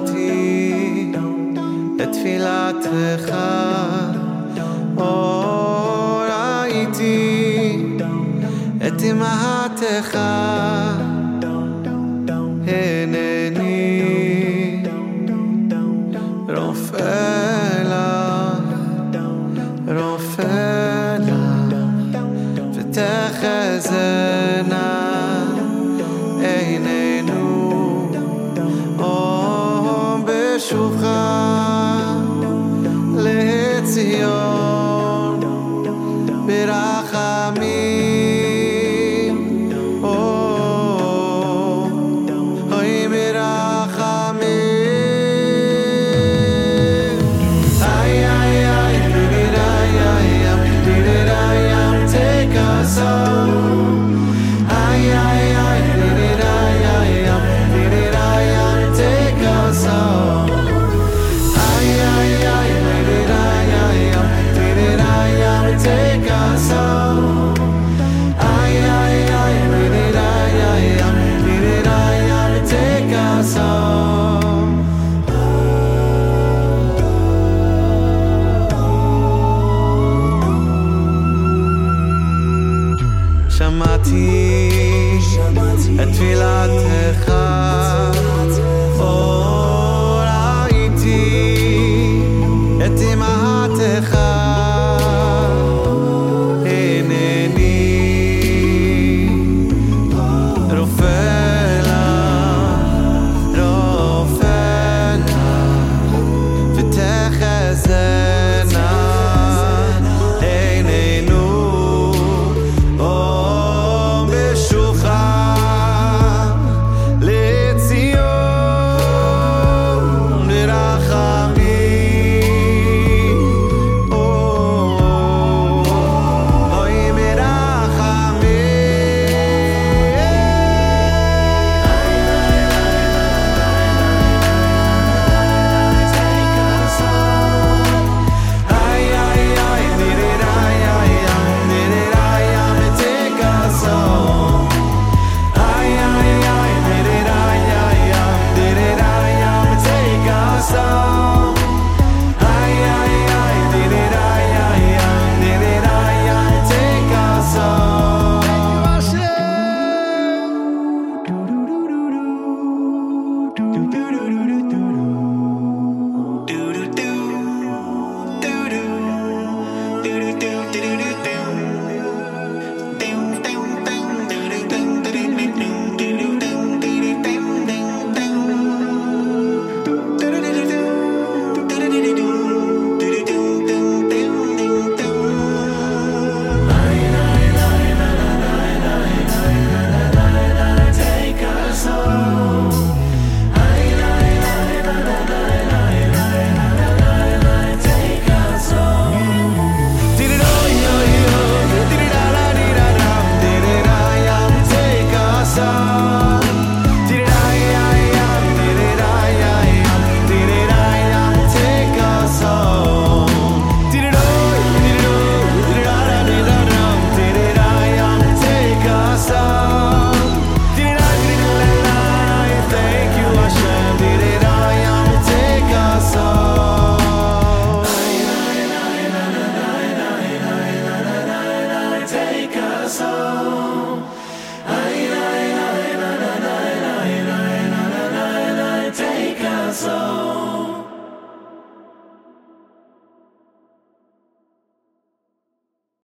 תפילתי, לתפילתך, אור הייתי, את אמהתך. s'ouvrage. שמעתי את תפילתך, או ראיתי את אמהתך. So.